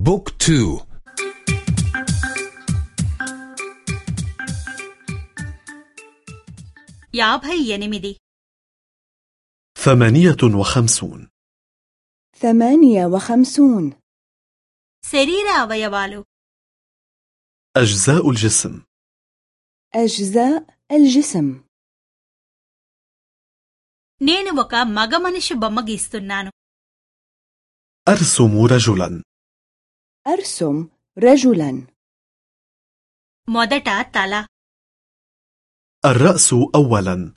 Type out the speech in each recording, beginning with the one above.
بوك تو యాభై ఎనిమిది ثمانية وخمسون ثمانية وخمسون శరీర అవయవాలు أجزاء الجسم أجزاء الجسم నేను ఒక మగ మనిషి బొమ్మ గీస్తున్నాను أرسم رجلا أرسم رجلا మొదట తల الرأس أولا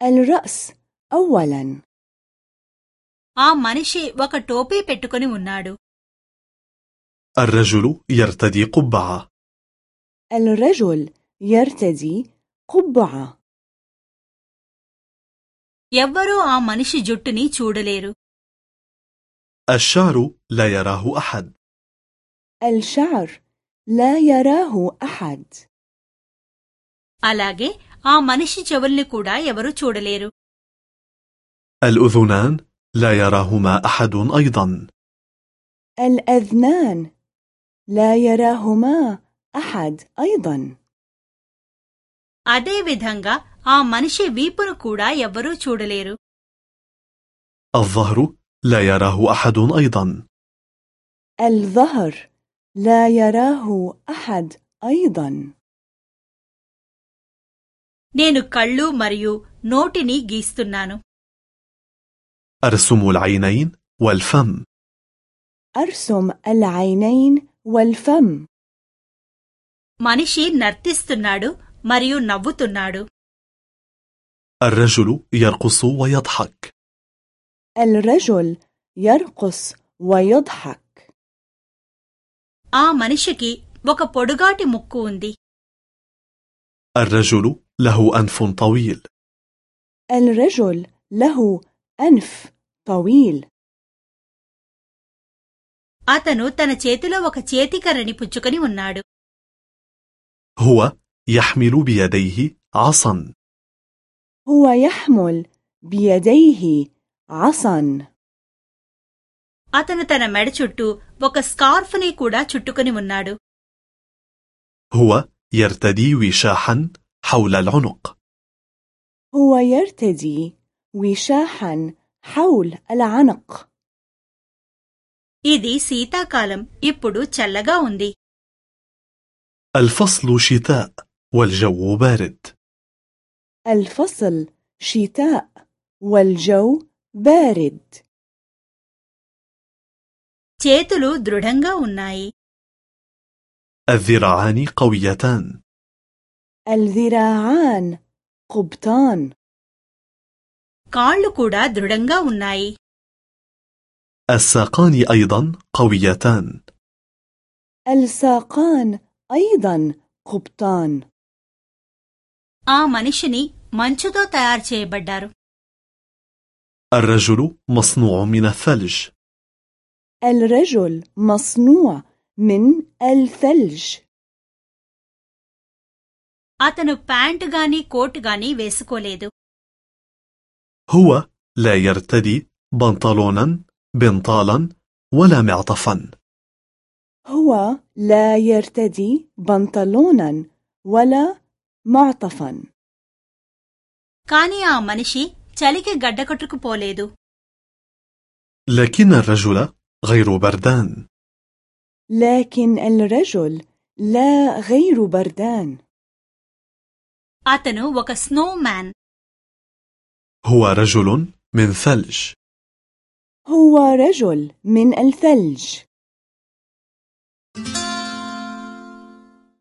الرأس أولا ఆ మనిషి ఒక టోపీ పెట్టుకుని ఉన్నాడు الرجل يرتدي قبعة الرجل يرتدي قبعة ఎవ్వరూ ఆ మనిషి జుట్టుని చూడలేరు الشعر لا يراه أحد الشعر لا يراه أحد అలాగే ఆ మనిషి చెవుల్ని కూడా ఎవరూ చూడలేరు الأذنان لا يراهما أحد أيضا الأذنان لا يراهما أحد أيضا అదే విధంగా ఆ మనిషి వీపును కూడా ఎవ్వరూ చూడలేరు الظهر لا يراه أحد أيضا الظهر لا يراه أحد أيضا నేను కళ్ళు మరియు నోటిని గీస్తున్నాను أرسم العينين والفم أرسم العينين والفم మనిషి నర్తిస్తున్నాడు మరియు నవ్వుతున్నాడు الرجل يرقص ويضحك الرجل يرقص ويضحك ఆ మనిషికి ఒక పొడుగాటి ముక్కు ఉంది الرجل له أنف طويل الرجل له أنف طويل అతను తన చేతిలో ఒక చేతికర్రని పుచ్చుకొని ఉన్నాడు هو يحمل بيديه عصا هو يحمل بيديه عصا అతను తన మెడ చుట్టూ ఒక స్కార్ఫ్ని కూడా చుట్టుకొని ఉన్నాడు هو يرتدي وشاحا حول العنق هو يرتدي وشاحا حول العنق ఇది శీతాకాలం ఇప్పుడు చల్లగా ఉంది الفصل شتاء والجو بارد الفصل شتاء والجو بارد చేతులు దృఢంగా ఉన్నాయి الذراعان قويتان الذراعان قبطان కాళ్ళు కూడా దృఢంగా ఉన్నాయి الساقان أيضا قويتان الساقان أيضا قبطان ఆ మనిషిని మంచుతో తయారు చేయబడ్డారు الرجل مصنوع من الثلج الرجل مصنوع من الثلج అతను ప్యాంటు గాని కోటు గాని వేసుకోలేదు هو لا يرتدي بنطلونا بنطالا ولا معطفا هو لا يرتدي بنطلونا ولا معطفا కాని ఆ మనిషి చలికి గడ్డకట్టుకుపోలేదు لكن الرجل غير بردان. لكن الرجل لا غير بردان. أتنو وك سنو مان هو رجل من ثلج. هو رجل من الثلج. Thank you.